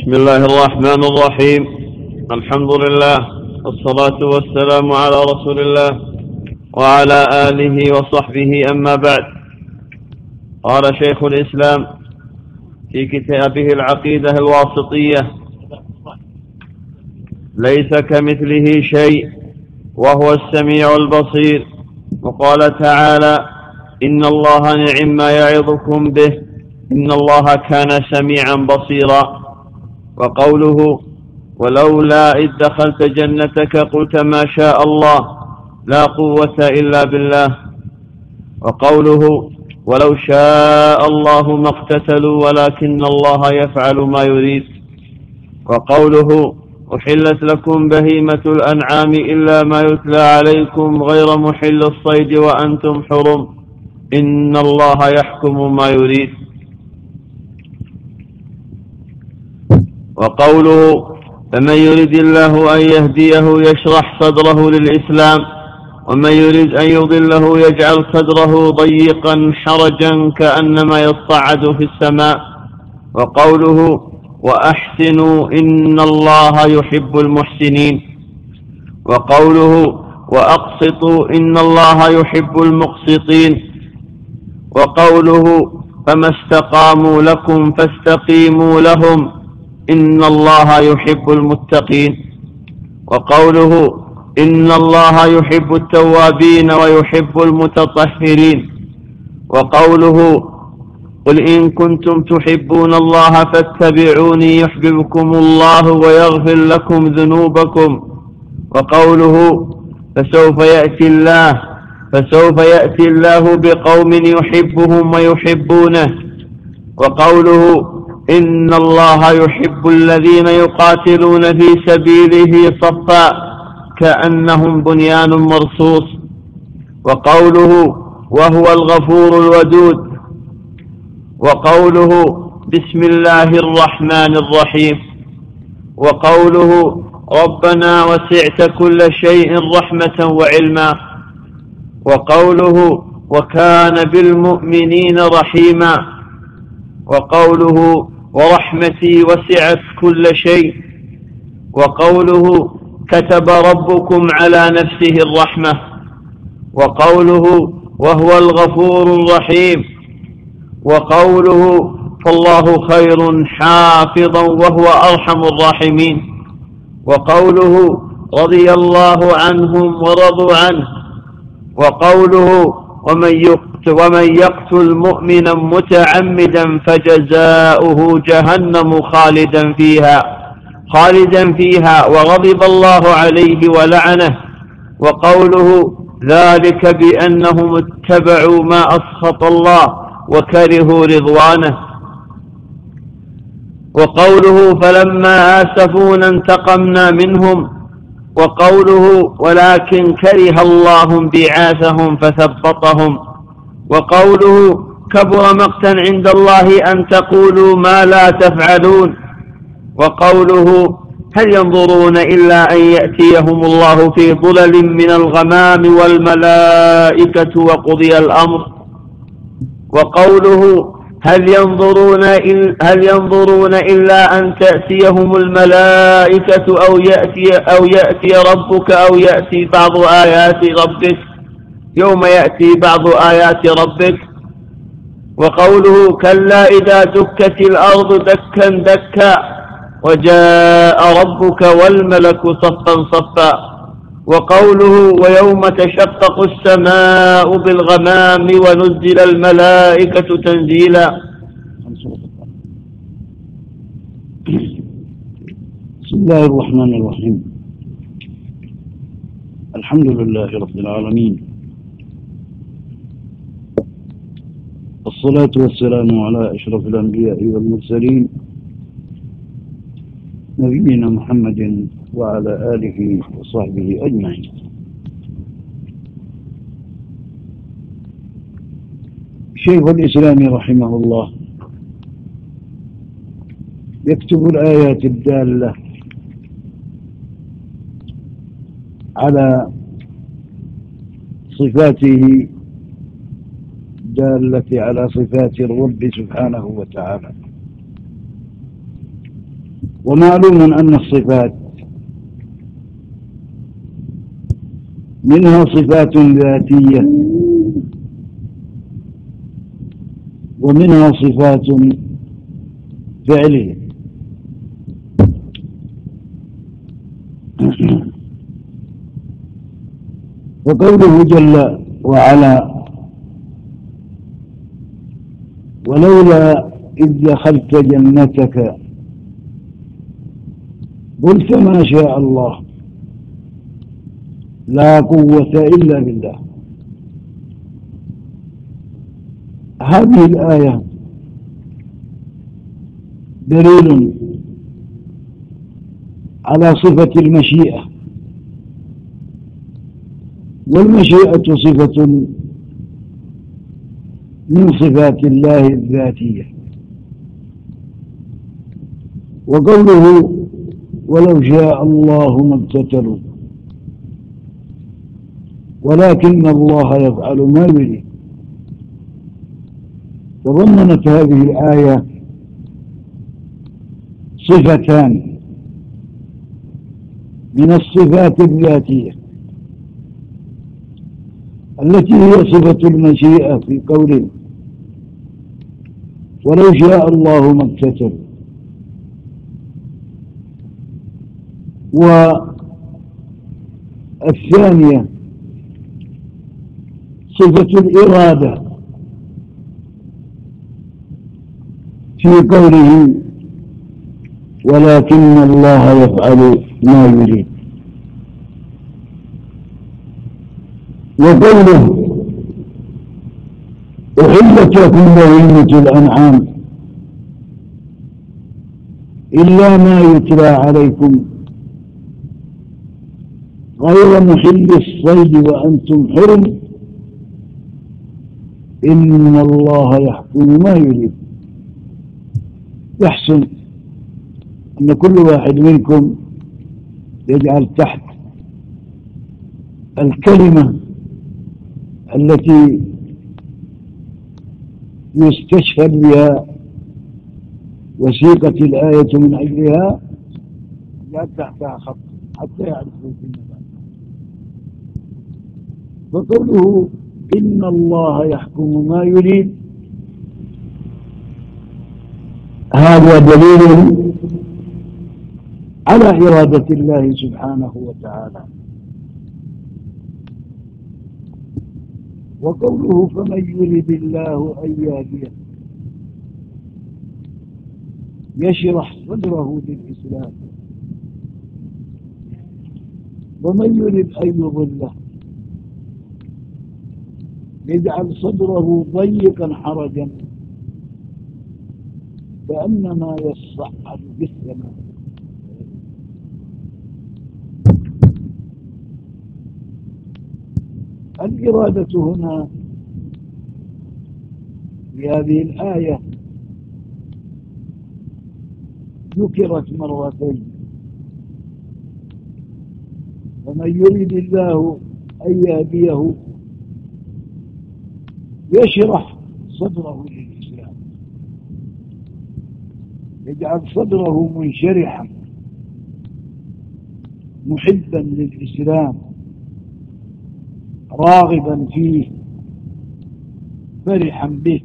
بسم الله الرحمن الرحيم. الحمد لله والصلاة والسلام على رسول الله وعلى آله وصحبه أما بعد. قال شيخ الإسلام في كتابه العقيدة الواسطية ليس كمثله شيء وهو السميع البصير. وقال تعالى إن الله نعم ما يعظكم به إن الله كان سميعا بصيرا. وقوله ولولا إذ دخلت جنتك قلت ما شاء الله لا قوة إلا بالله. وقوله ولو شاء الله ما اقتتلوا ولكن الله يفعل ما يريد. وقوله أحلت لكم بهيمة الأنعام إلا ما يتلى عليكم غير محل الصيد وأنتم حرم. إن الله يحكم ما يريد. وقوله فمن يرد الله أن يهديه يشرح صدره للإسلام ومن يريد أن يضله يجعل صدره ضيقا حرجا كأنما يصعد في السماء. وقوله وأحسنوا إن الله يحب المحسنين. وقوله وأقسطوا إن الله يحب المقسطين. وقوله فما استقاموا لكم فاستقيموا لهم. إن الله يحب المتقين وقوله إن الله يحب التوابين ويحب المتطهرين وقوله قل إن كنتم تحبون الله فاتبعوني يحببكم الله ويغفر لكم ذنوبكم وقوله فسوف يأتي الله فسوف يأتي الله بقوم يحبهم ويحبونه وقوله إن الله يحب الذين يقاتلون في سبيله صفا كأنهم بنيان مرصوص وقوله وهو الغفور الودود وقوله بسم الله الرحمن الرحيم وقوله ربنا وسعت كل شيء رحمة وعلما وقوله وكان بالمؤمنين رحيما وقوله ورحمتي وسعت كل شيء وقوله كتب ربكم على نفسه الرحمة وقوله وهو الغفور الرحيم وقوله فالله خير حافظا وهو أرحم الراحمين وقوله رضي الله عنهم ورضوا عنه وقوله ومن يقتل, ومن يقتل مؤمنا متعمدا فجزاؤه جهنم خالدا فيها خالدا فيها وغضب الله عليه ولعنه. وقوله ذلك بأنهم اتبعوا ما أسخط الله وكرهوا رضوانه. وقوله فلما آسفونا انتقمنا منهم وقوله ولكن كره الله بعاثهم فثبطهم. وقوله كبر مقتا عند الله أن تقولوا ما لا تفعلون. وقوله هل ينظرون إلا أن يأتيهم الله في ظلل من الغمام والملائكة وقضي الأمر. وقوله هل ينظرون هل ينظرون إلا أن تأتيهم الملائكة أو يأتي أو يأتي ربك أو يأتي بعض آيات ربك؟ يوم يأتي بعض آيات ربك. وقوله كلا إذا دكت الأرض دكا دكا وجاء ربك والملك صفا صفا. وقوله ويوم تشقق السماء بالغمام ونزل الملائكة تنزيلا. بسم الله الرحمن الرحيم. الحمد لله رب العالمين. الصلاة والسلام على أشرف الأنبياء والمرسلين. نبينا محمد وعلى آله وصحبه أجمعين. شيخ الإسلام رحمه الله يكتب الآيات الدالة على صفاته دالة على صفات الرب سبحانه وتعالى. ومعلوم أن الصفات منها صفات ذاتية. ومنها صفات فعلية. وقوله جل وعلا ولولا إذ دخلت جنتك قلت ما شاء الله لا قوة إلا بالله. هذه الآية دليل على صفة المشيئة. والمشيئة صفة من صفات الله الذاتية. وقوله ولو شاء الله ما اقتتلوا ولكن الله يفعل ما يريد. تضمنت هذه الآية صفتان من الصفات الذاتية التي هي صفة المشيئة في قوله ولو شاء الله ما اقتتل والثانية صفة الإرادة في قوله ولكن الله يفعل ما يريد. وقوله أحلت لكم بهيمة الأنعام إلا ما يتلى عليكم غير محل الصيد وأنتم حرم. إن الله يحكم ما يريد. يحسن أن كل واحد منكم يجعل تحت الكلمة التي يستشهد بها وثيقة الآية من أجلها يجعل تحتها خط حتى يعرفوا في فقوله إن الله يحكم ما يريد. هذا دليل على إرادة الله سبحانه وتعالى. وقوله فمن يرد الله أن يهديه يشرح صدره للإسلام. ومن يرد أن يضله يجعل صدره ضيقا حرجا. كأنما يصعد بالسماء الإرادة هنا في هذه الآية ذكرت مرتين. ومن يريد الله أن يهديه يشرح صدره للإسلام. يجعل صدره منشرحا محبا للإسلام راغبا فيه فرحا به.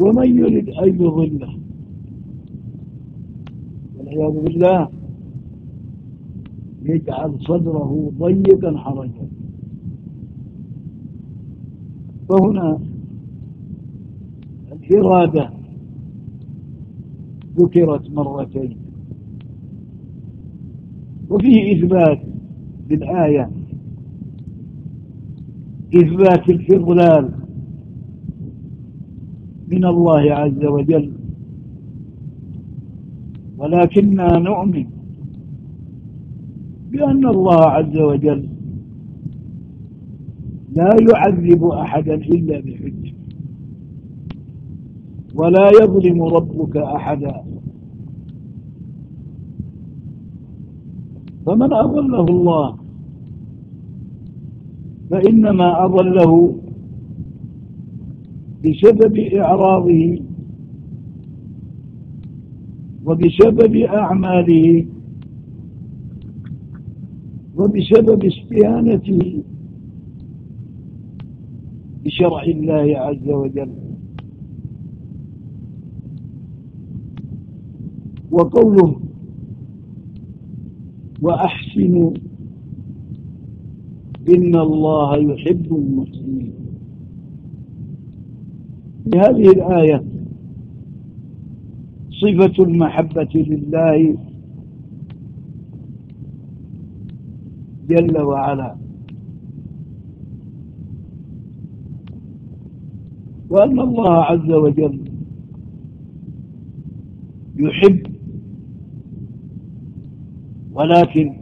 ومن يرد أن يضله؟ والعياذ بالله يجعل صدره ضيقا حرجا. فهنا الإرادة ذكرت مرتين. وفيه إثبات بالآية. إثبات الإضلال من الله عز وجل. ولكننا نؤمن بأن الله عز وجل لا يعذب أحدا إلا بحجة. ولا يظلم ربك أحدا. فمن أضله الله فإنما أضله بسبب إعراضه وبسبب أعماله وبسبب استهانته. بشرع الله عز وجل. وقوله وأحسنوا إن الله يحب المحسنين. في هذه الآية صفة المحبة لله جل وعلا. وأن الله عز وجل يحب ولكن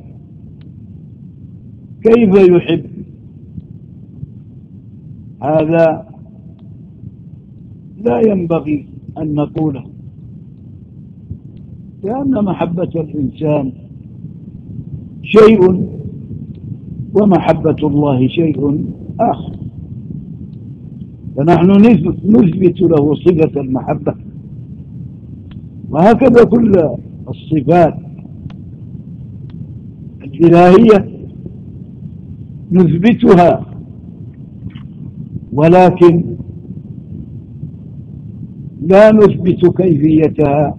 كيف يحب؟ هذا لا ينبغي أن نقوله لأن محبة الإنسان شيء ومحبة الله شيء آخر. فنحن نثبت له صفة المحبة. وهكذا كل الصفات الإلهية نثبتها ولكن لا نثبت كيفيتها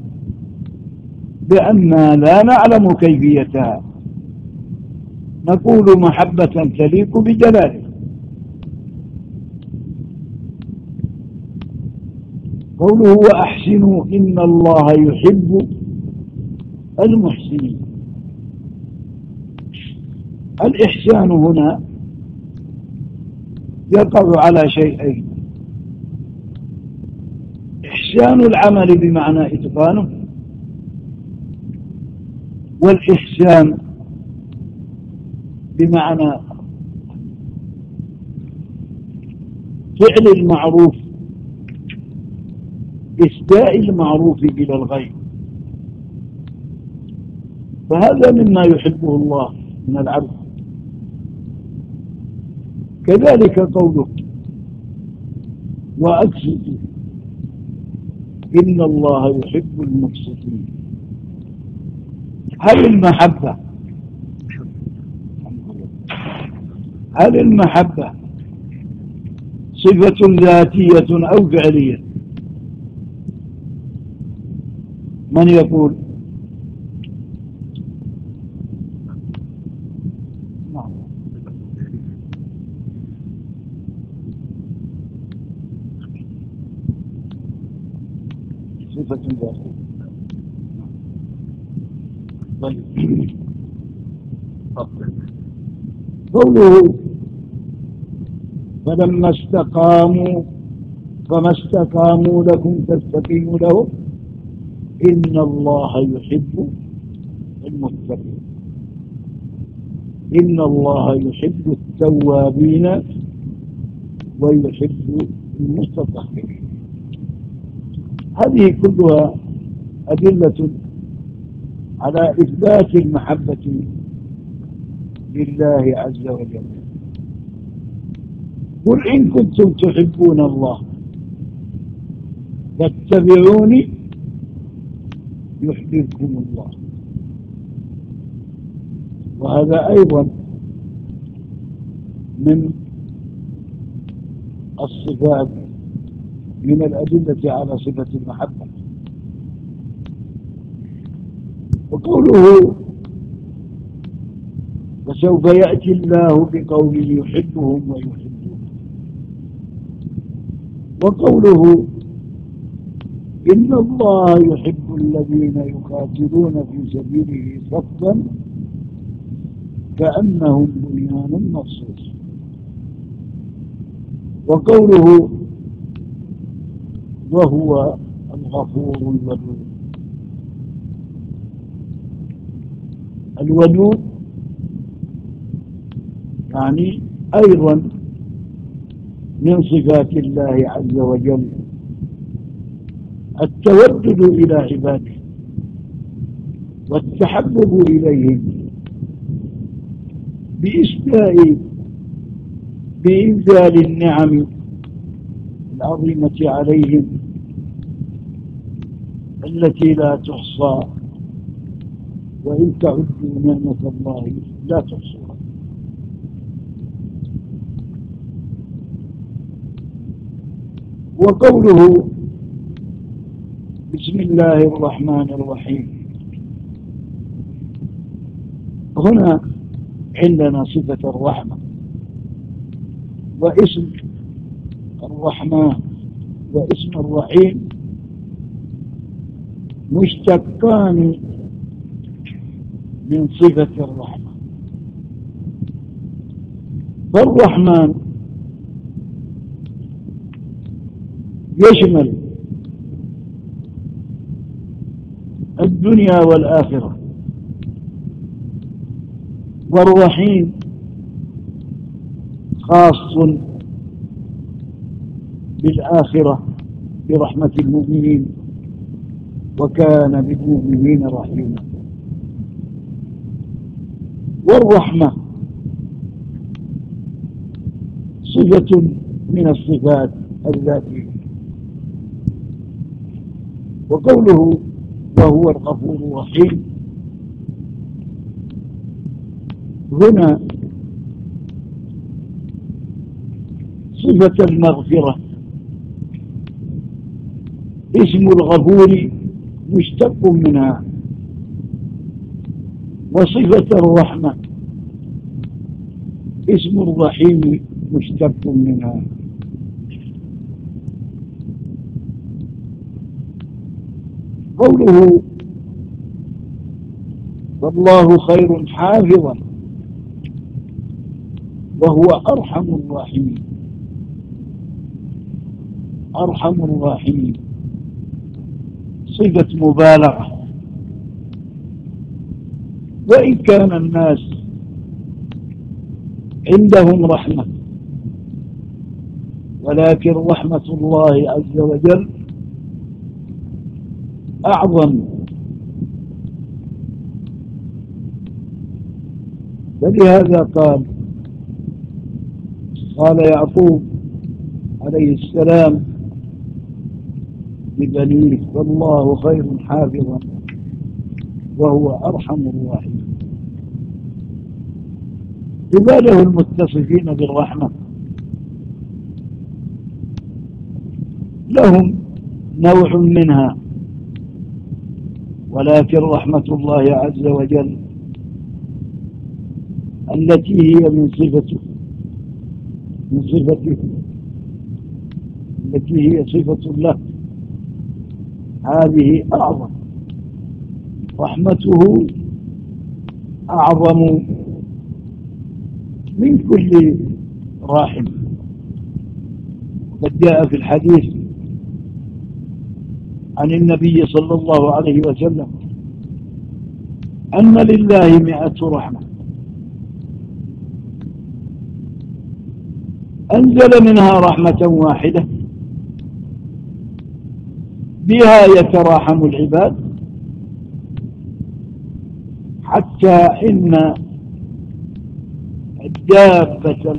بأننا لا نعلم كيفيتها. نقول محبة تليق بجلاله قوله وأحسنوا إن الله يحب المحسنين. الإحسان هنا يقع على شيئين. إحسان العمل بمعنى إتقانه والإحسان بمعنى فعل المعروف إسداء المعروف إلى الغير فهذا مما يحبه الله من العبد. كذلك قوله وأقسطوا إن الله يحب المقسطين هل المحبة هل المحبة صفة ذاتية أو فعلية؟ من يقول؟ طيب قوله فلما استقاموا فما استقاموا لكم تستقيموا لهم إن الله يحب المتقين. إن الله يحب التوابين ويحب المستطهرين. هذه كلها أدلة على إثبات المحبة لله عز وجل. قل إن كنتم تحبون الله فاتبعوني يحببكم الله. وهذا أيضا من الصفات من الأدلة على صفة المحبة. وقوله وسوف يأتي الله بقوم يحبهم ويحبون وقوله إن الله يحب الذين يقاتلون في سبيله صفا كأنهم بنيان مرصوص وقوله وهو الغفور الودود. الودود يعني أيضا من صفات الله عز وجل. التودد إلى عباده والتحبب إليهم بإسداء بإنزال النعم العظيمة عليهم التي لا تحصى وإن تعدوا نعمة الله لا تحصوها وقوله بسم الله الرحمن الرحيم. هنا عندنا صفة الرحمة. واسم الرحمن واسم الرحيم مشتقان من صفة الرحمة. فالرحمن يشمل الدنيا والآخرة. والرحيم خاص بالآخرة برحمة المؤمنين وكان بالمؤمنين رحيما. والرحمة صفة من الصفات الذاتية. وقوله وهو الغفور الرحيم. هنا صفة المغفرة. اسم الغفور مشتق منها وصفة الرحمة. اسم الرحيم مشتق منها. قوله والله خير حافظا وهو أرحم الراحمين. أرحم الراحمين. صفة مبالغة. وإن كان الناس عندهم رحمة ولكن رحمة الله عز وجل أعظم. فلهذا قال قال يعقوب عليه السلام ببنيه والله خير حافظا وهو أرحم الراحمين. عباده المتصفين بالرحمة؟ لهم نوع منها ولكن رحمة الله عز وجل التي هي من صفته من صفته التي هي صفة له. هذه أعظم رحمته أعظم من كل راحم قد جاء في الحديث عن النبي صلى الله عليه وسلم أن لله مئة رحمة. أنزل منها رحمة واحدة. بها يتراحم العباد. حتى إن الدابة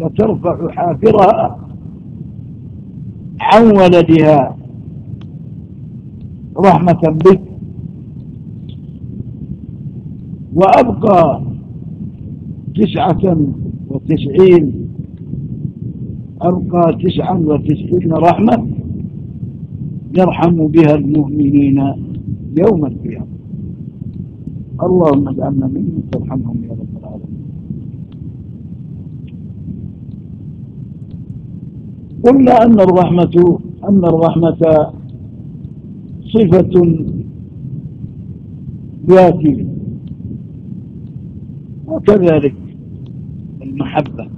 لترفع حافرها عن ولدها. رحمة بك. وأبقى تسعة وتسعين أبقى تسعة وتسعين رحمة يرحم بها المؤمنين يوم القيامة. اللهم اجعلنا منهم ترحمهم يا رب العالمين. قلنا أن الرحمة أن الرحمة صفة ذاتية. وكذلك المحبة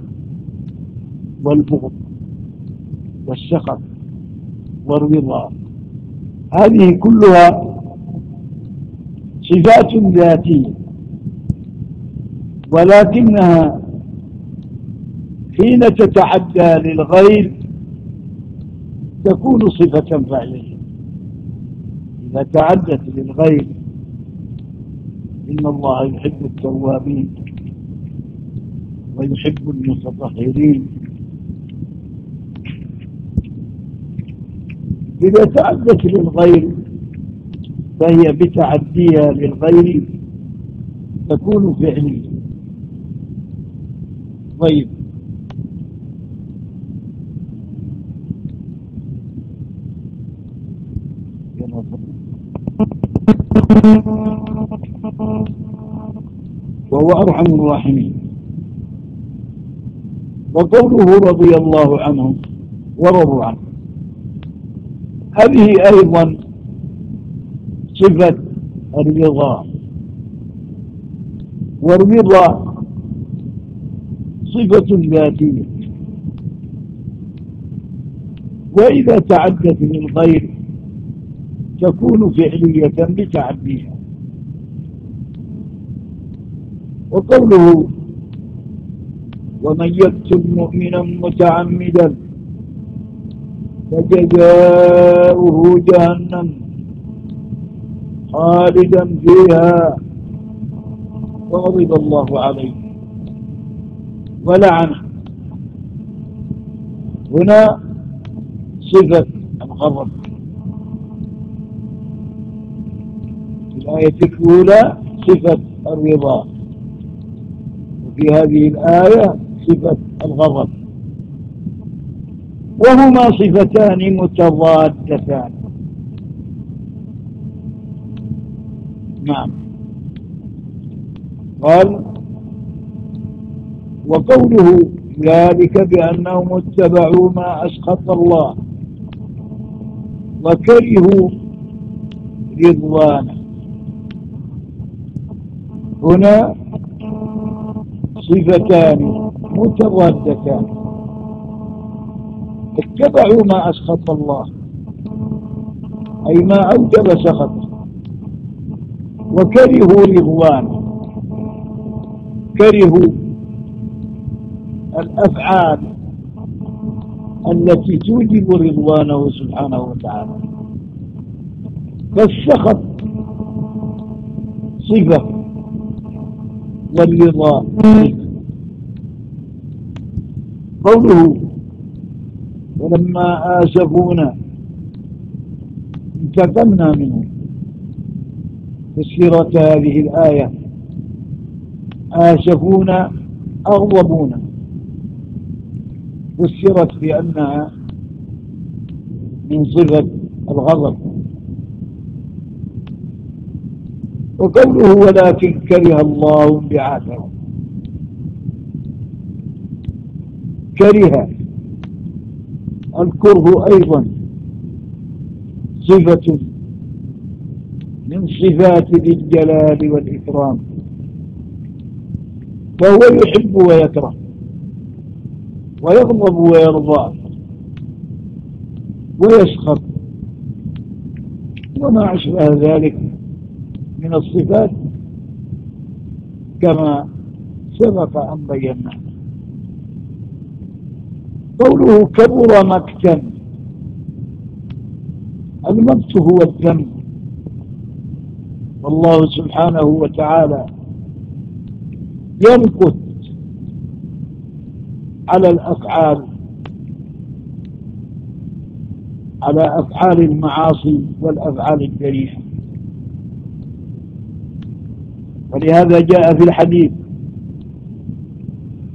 والبغض والسخط والرضا. هذه كلها صفات ذاتية. ولكنها حين تتعدى للغير تكون صفة فعلية إذا تعدت للغير إن الله يحب التوابين ويحب المتطهرين. إذا تعدت للغير فهي بتعديها للغير تكون فعلية. طيب. وهو أرحم الراحمين. وقوله رضي الله عنهم ورضوا عنه. هذه أيضا صفة الرضا. والرضا صفة ذاتية. وإذا تعدت للغير تكون فعلية بتعديها وقوله ومن يكتب مؤمنا متعمدا فجزاؤه جهنم خالدا فيها وغضب الله عليه. ولعنه هنا صفة الغضب في الآية الأولى صفة الرضا. وفي هذه الآية صفة الغضب. وهما صفتان متضادتان. نعم. قال وقوله ذلك بأنهم اتبعوا ما أسخط الله. وكرهوا رضوانه. هنا صفتان متضادتان اتبعوا ما أسخط الله. أي ما أوجب سخط وكرهوا رضوانه كرهوا الأفعال التي توجب رضوانه سبحانه وتعالى. فالسخط صفة. والرضا. قوله ولما آسفونا انتقمنا منهم. فسرت هذه الآية آسفونا أغضبونا. فسرت بأنها من صفة الغضب. وقوله ولكن كره الله بعاثهم كره. الكره أيضا. صفة. من صفات ذي الجلال والإكرام. فهو يحب ويكره. ويغضب ويرضى. ويسخط وما أشبه ذلك. من الصفات كما سبق أن بينا. قوله كبر مكتا. المقت هو الذنب. والله سبحانه وتعالى يمكث على الأفعال على أفعال المعاصي والأفعال الجريحة. ولهذا جاء في الحديث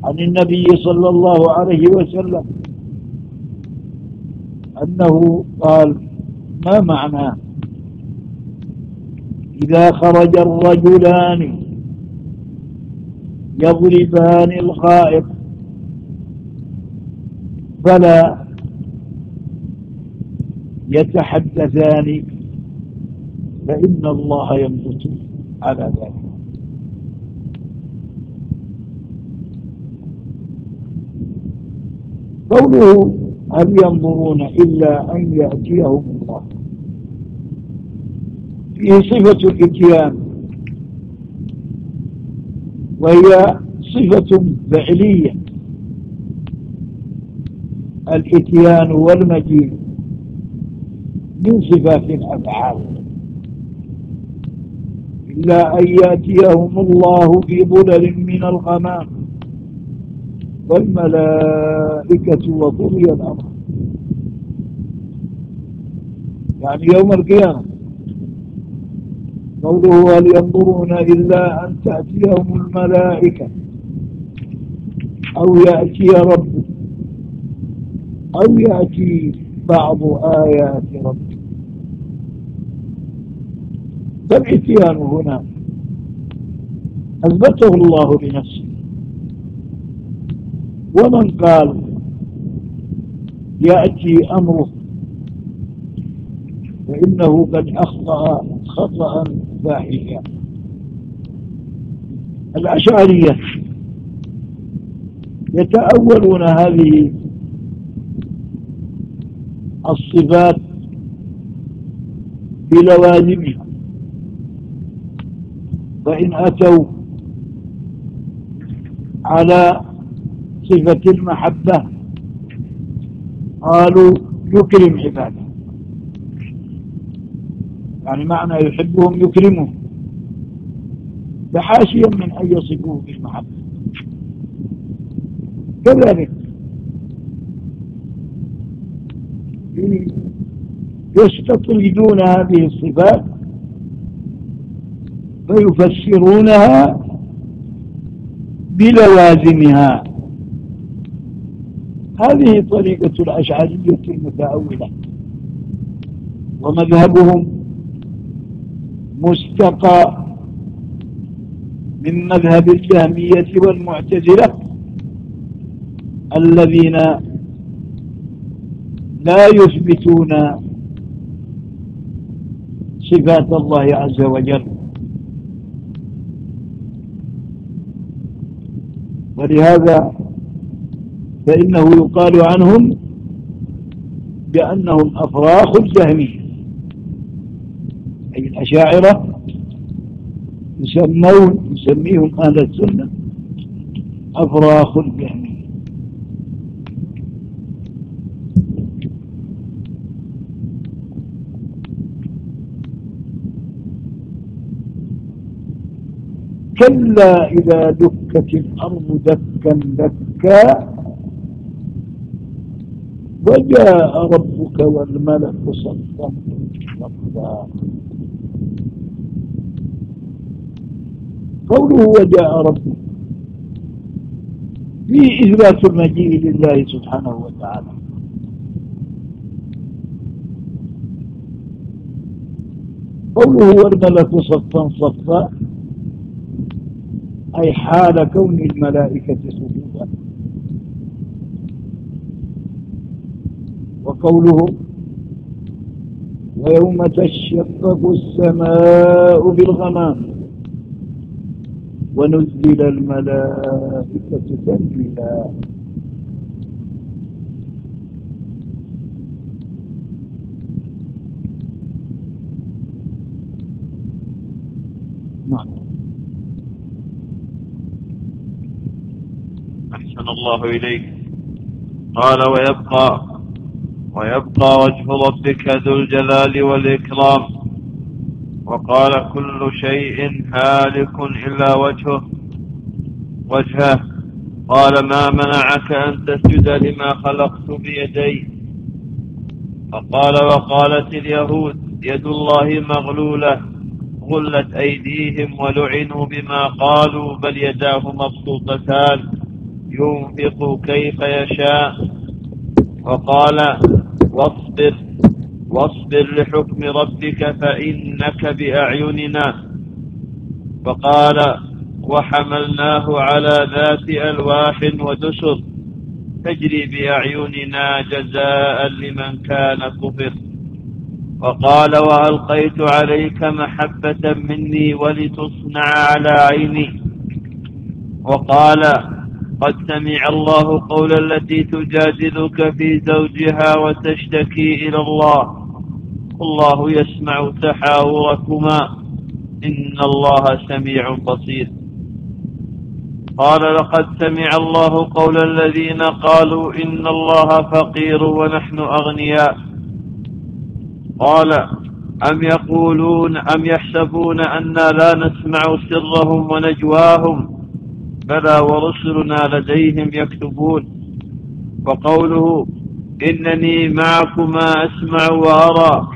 عن النبي صلى الله عليه وسلم أنه قال ما معنى إذا خرج الرجلان يضربان الخائط فلا يتحدثان فإن الله ينبت على ذلك. قوله هل ينظرون إلا أن يأتيهم الله. فيه صفة الإتيان وهي صفة فعلية. الإتيان والمجيء من صفات الأفعال. إلا أن يأتيهم الله في ظلل من الغمام. والملائكة وقضي الأمر. يعني يوم القيامة قوله هل ينظرون إلا أن تأتيهم الملائكة أو يأتي ربك أو يأتي بعض آيات ربك فالإتيان هنا أثبته الله لنفسه ومن قال يأتي أمره فإنه قد أخطأ خطأ فاحشا الأشعرية يتأولون هذه الصفات بلوازمها فإن أتوا على صفة المحبة قالوا يكرم عباده. يعني معنى يحبهم يكرمهم. فحاشيا من أن يصفوه بالمحبة. كذلك يستطردون هذه الصفات فيفسرونها بلوازمها. هذه طريقة الأشعرية المتأولة ومذهبهم مستقى من مذهب الجهمية والمعتزلة الذين لا يثبتون صفات الله عز وجل. ولهذا فإنه يقال عنهم بأنهم أفراخ الجهمية. أي الأشاعرة يسمون يسميهم أهل السنة أفراخ الجهمية. كلا إذا دكت الأرض دكا دكا وجاء ربك والملك صفا صفا قوله وجاء ربك. في إثبات المجيء لله سبحانه وتعالى. قوله والملك صفا صفا أي حال كون الملائكة سجودا وقوله ويوم تشقق السماء بالغمام ونزل الملائكة تنزيلا نعم. أحسن الله إليك. قال ويبقى ويبقى وجه ربك ذو الجلال والإكرام. وقال كل شيء هالك إلا وجهه. وجهه. قال ما منعك أن تسجد لما خلقت بيدي؟ فقال وقالت اليهود يد الله مغلولة غلت أيديهم ولعنوا بما قالوا بل يداه مبسوطتان ينفق كيف يشاء. وقال واصبر واصبر لحكم ربك فإنك بأعيننا. فقال وحملناه على ذات ألواح ودسر تجري بأعيننا جزاء لمن كان كفر. وقال وألقيت عليك محبة مني ولتصنع على عيني. وقال قد سمع الله قول التي تجادلك في زوجها وتشتكي إلى الله. الله يسمع تحاوركما. إن الله سميع بصير. قال لقد سمع الله قول الذين قالوا إن الله فقير ونحن أغنياء. قال أم يقولون أم يحسبون أنا لا نسمع سرهم ونجواهم؟ بلى ورسلنا لديهم يكتبون. وقوله إنني معكما أسمع وأرى.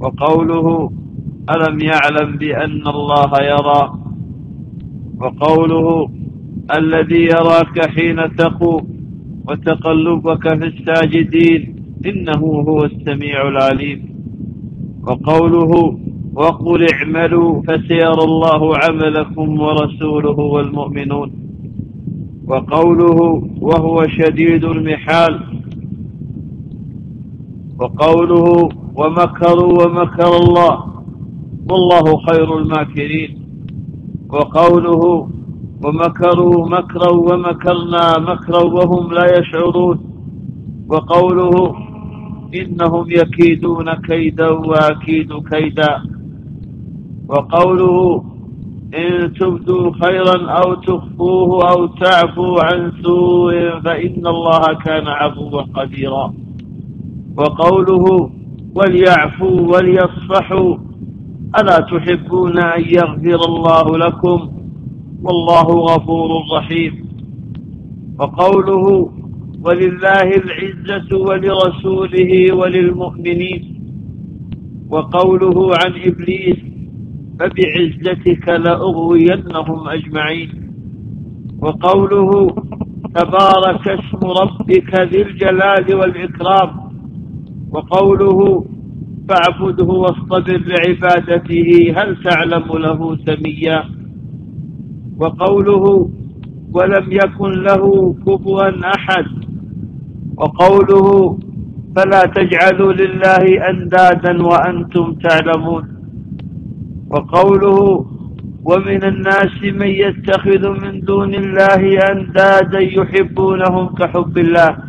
وقوله ألم يعلم بأن الله يرى. وقوله الذي يراك حين تقوم وتقلبك في الساجدين إنه هو السميع العليم. وقوله وقل اعملوا فسيرى الله عملكم ورسوله والمؤمنون. وقوله وهو شديد المحال. وقوله ومكروا ومكر الله. والله خير الماكرين. وقوله ومكروا مكرا ومكرنا مكرا وهم لا يشعرون. وقوله إنهم يكيدون كيدا وأكيد كيدا. وقوله إن تبدوا خيرا أو تخفوه أو تعفوا عن سوء فإن الله كان عفوا قديرا. وقوله وليعفوا وليصفحوا ألا تحبون أن يغفر الله لكم؟ والله غفور رحيم. وقوله ولله العزة ولرسوله وللمؤمنين. وقوله عن إبليس فبعزتك لأغوينهم أجمعين. وقوله تبارك اسم ربك ذي الجلال والإكرام. وقوله فاعبده واصطبر لعبادته هل تعلم له سميا. وقوله ولم يكن له كفوا أحد. وقوله فلا تجعلوا لله أندادا وأنتم تعلمون. وقوله ومن الناس من يتخذ من دون الله أندادا يحبونهم كحب الله.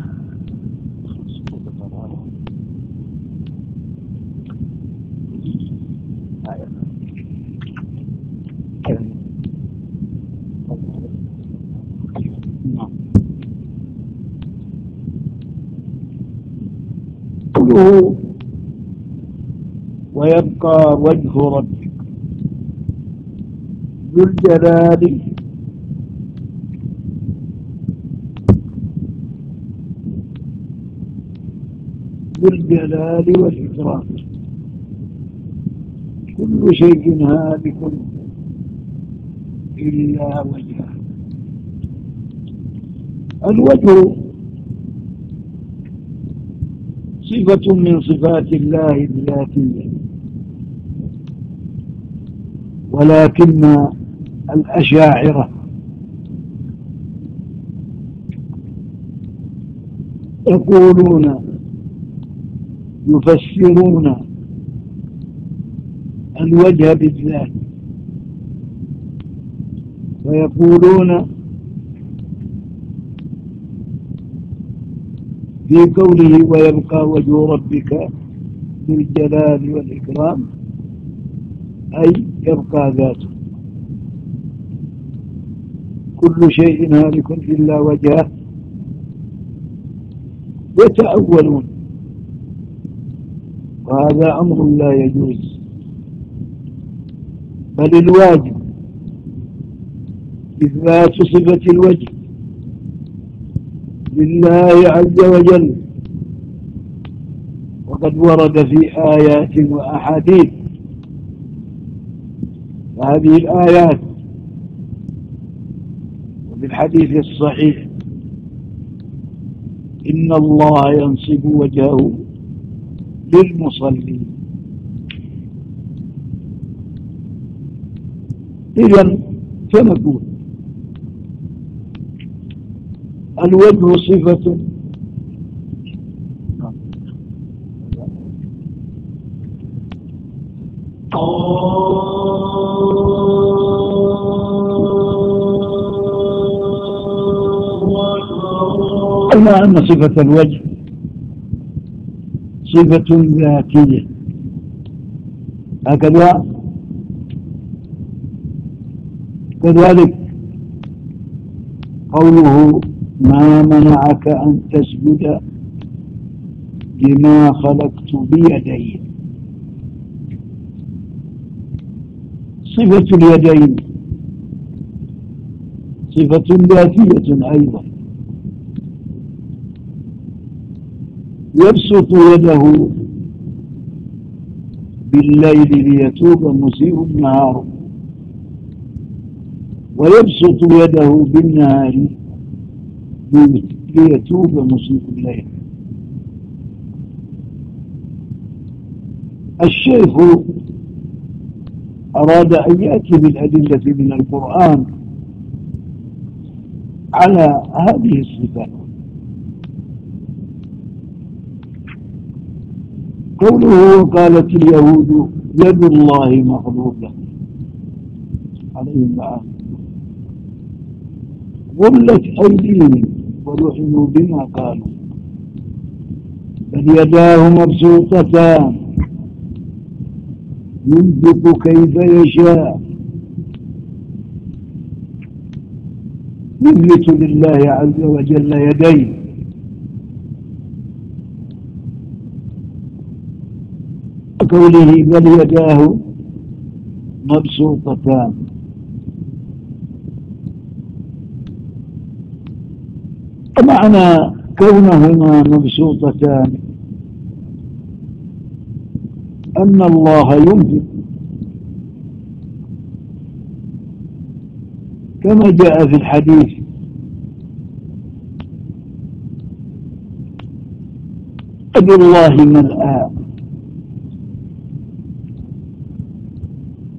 ويبقى وجه ربك. ذو الجلال. ذو الجلال والإكرام. كل شيء هالك إلا وجهه. الوجه صفة من صفات الله الذاتية. ولكن الأشاعرة. يقولون يفسرون الوجه بالذات. ويقولون في قوله ويبقى وجه ربك بالجلال والإكرام. أي يبقى ذاته. كل شيء هالك إلا وجهه. يتأولون. وهذا أمر لا يجوز. بل الواجب. إثبات صفة الوجه. لله عز وجل. وقد ورد في آيات وأحاديث. هذه الآيات وفي الحديث الصحيح. إن الله ينصب وجهه للمصلين. إذا فنقول الوجه صفة قلنا أن صفة الوجه صفة ذاتية. هكذا كذلك قوله ما منعك أن تسجد لما خلقت بيدي. صفة اليدين صفة ذاتية أيضا. يبسط يده بالليل ليتوب مسيء النهار ويبسط يده بالنهار ليتوب مسيء الليل. الشيخ أراد أن يأتي بالأدلة من القرآن على هذه الصفات. قوله وقالت اليهود يد الله مغلوبة. عليهم العافية غلت أيديهم ولعنوا بما قالوا. بل يداه مبسوطتان. ينفق كيف يشاء. يثبت لله عز وجل يديه. قوله بل يداه مبسوطتان. معنى كونهما مبسوطتان أن الله ينفق. كما جاء في الحديث يد الله ملآ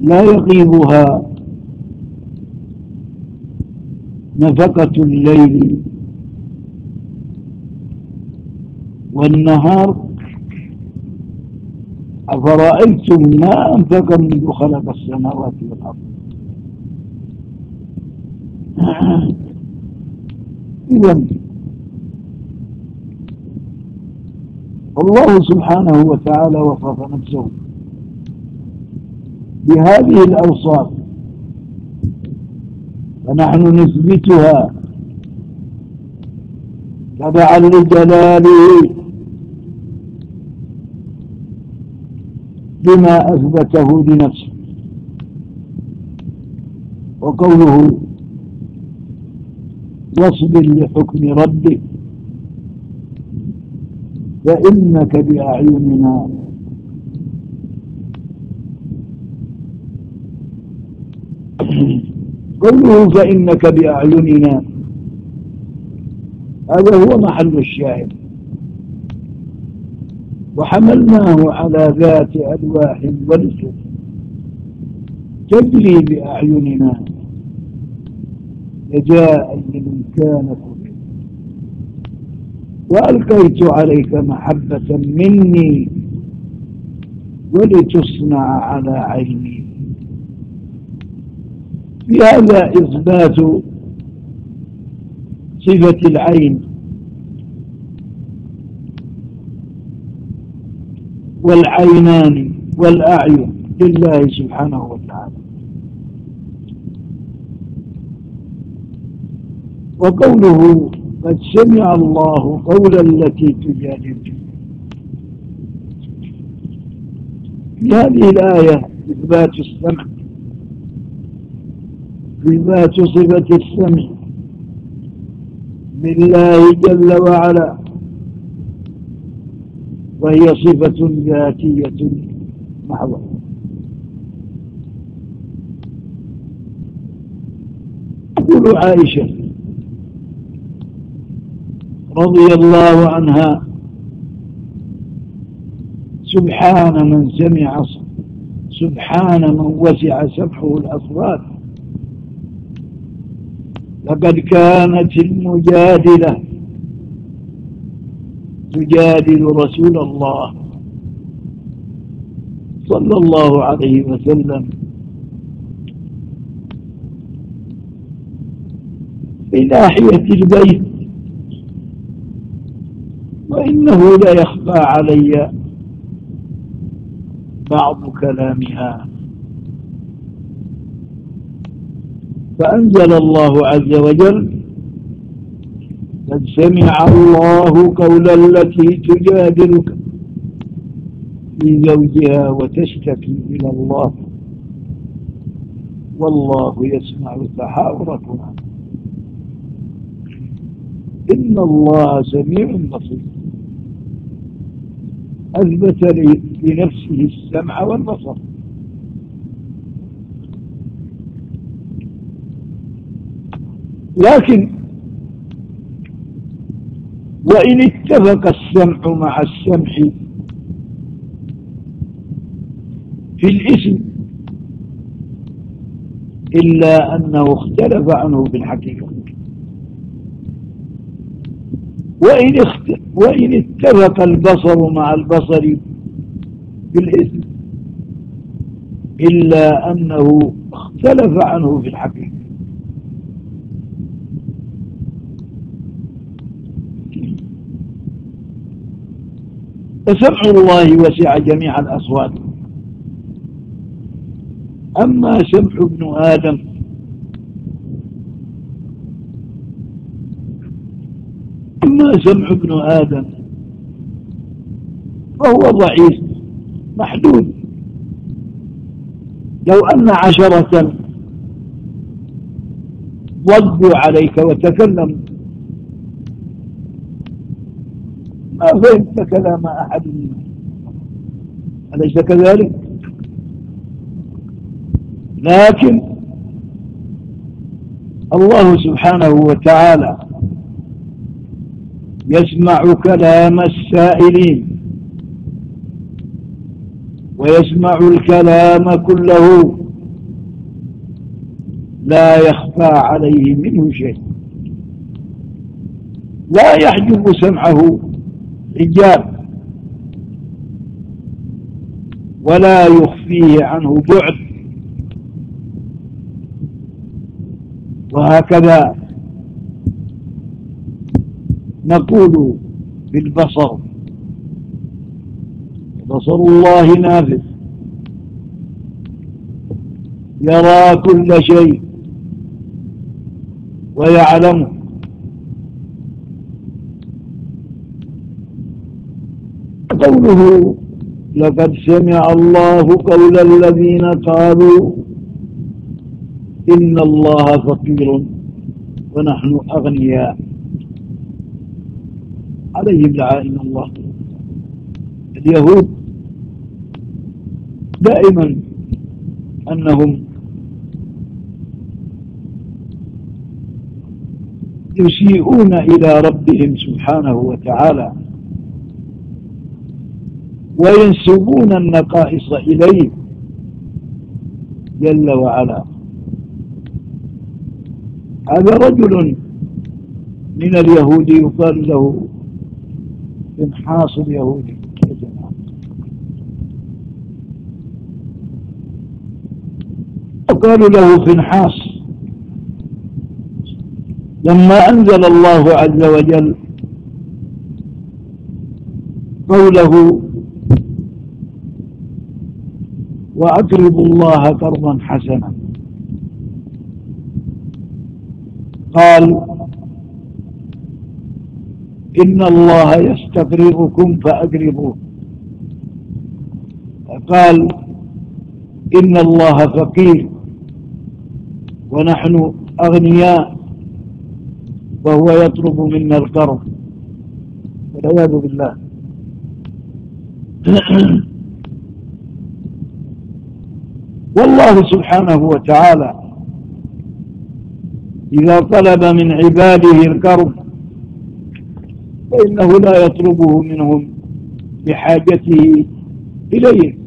لا يغيبها نفقة الليل والنهار. أفرأيتم ما أنفق منذ خلق السماوات والأرض؟ إذا الله سبحانه وتعالى وصف نفسه بهذه الأوصاف. فنحن نثبتها. تبعا لجلاله بما أثبته لنفسه. وقوله واصبر لحكم ربك فإنك بأعيننا قوله فإنك بأعيننا. هذا هو محل الشاهد. وحملناه على ذات ألواح ونسل تجري بأعيننا. جاء لمن كان كفر وألقيت عليك محبة مني ولتصنع على عيني في هذا إثبات صفة العين والعينان والأعين لله سبحانه وتعالى. وقوله قد سمع الله قول التي تجادلك في هذه الآية إثبات السمع. إثبات صفة السمع لله جل وعلا وهي صفة ذاتية محضة. تقول عائشة رضي الله عنها سبحان من سمع سبحان من وسع سمعه الأصوات. لقد كانت المجادلة تجادل رسول الله صلى الله عليه وسلم في ناحية البيت وإنه لا يخفى علي بعض كلامها. فأنزل الله عز وجل قد سمع الله قول التي تجادلك في زوجها وتشتكي إلى الله. والله يسمع تحاوركما إن الله سميع بصير. أثبت لنفسه السمع والبصر. لكن وإن اتفق السمع مع السمع في الاسم إلا أنه اختلف عنه بالحقيقة. وإن, اخت... وإن اتفق البصر مع البصر بالاسم إلا أنه اختلف عنه في الحقيقة فسمع الله وسع جميع الأصوات. أما سمع ابن آدم أما سمع ابن آدم فهو ضعيف محدود. لو أن عشرة ضجوا عليك وتكلموا ما فهمت كلام أحد. أليس كذلك؟ لكن الله سبحانه وتعالى يسمع كلام السائلين ويسمع الكلام كله لا يخفى عليه منه شيء. لا يحجب سمعه حجاب ولا يخفيه عنه بعد. وهكذا نقول بالبصر. بصر الله نافذ. يرى كل شيء ويعلمه. قوله لقد سمع الله قول الذين قالوا إن الله فقير ونحن أغنياء. عليهم لعائن الله. اليهود دائما أنهم يسيئون إلى ربهم سبحانه وتعالى. وينسبون النقائص إليه جل وعلا. هذا رجل من اليهود يقال له إنحاص اليهودي وقالوا له فنحاس لما أنزل الله عز وجل قوله وأقرضوا الله قرضا حسنا. قال إن الله يستقرضكم فأقرضوه قال إن الله فقير ونحن أغنياء وهو يطلب منا القرض. والعياذ بالله. والله سبحانه وتعالى إذا طلب من عباده الكرب فإنه لا يطلبه منهم بحاجته إليه.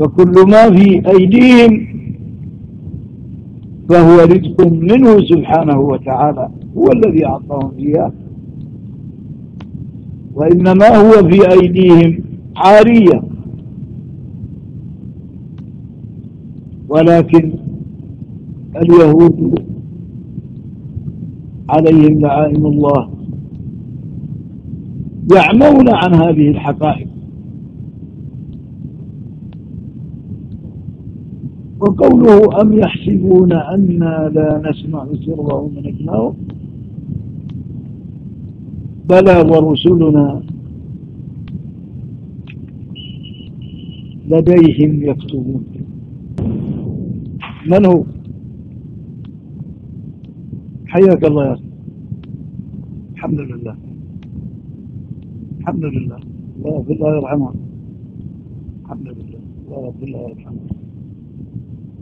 فكل ما في أيديهم فهو رزق منه سبحانه وتعالى هو الذي أعطاهم إياه. وإنما هو في أيديهم عارية. ولكن اليهود عليهم لعائم الله يعمون عن هذه الحقائق. وقوله أم يحسبون أنا لا نسمع سرهم ونجمعهم بلى ورسلنا لديهم يكتبون. من هو؟ حياك الله يا الحمد لله. الحمد لله. الله بالله يرحمه الحمد لله. الله بالله يرحمه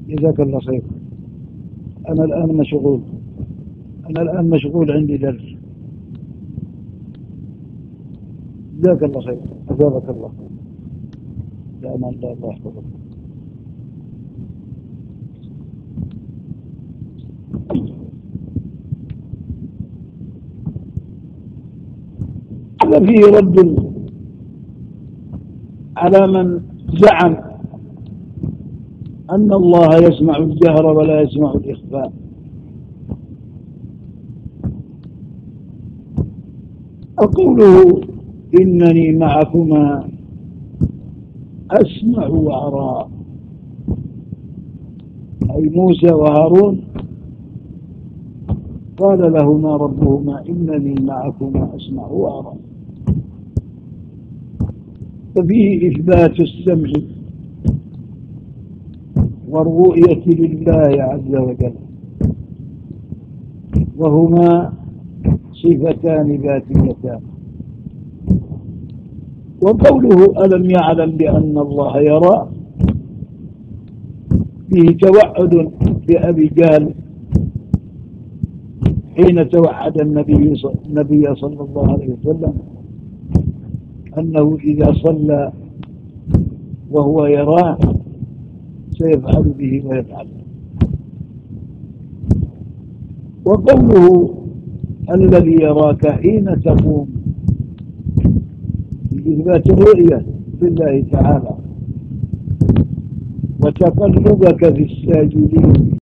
جزاك الله خير. أنا الآن مشغول. أنا الآن مشغول عندي درس. جزاك الله خير. أجابك الله. يا الله الله. يحفظك هذا فيه رد على من زعم أن الله يسمع الجهر ولا يسمع الإخفاء. أقوله إنني معكما أسمع وأرى. أي موسى وهارون قال لهما ربهما إنني معكما أسمع وأرى. ففيه إثبات السمع والرؤية لله عز وجل. وهما صفتان ذاتيتان وقوله ألم يعلم بأن الله يرى؟ فيه توعد بأبي جهل حين توعد النبي صلى الله عليه وسلم. أنه إذا صلى وهو يراه سيفعل به ويفعل. وقوله الذي يراك حين تقوم بإثبات الرؤية لله تعالى وتقلبك في الساجدين.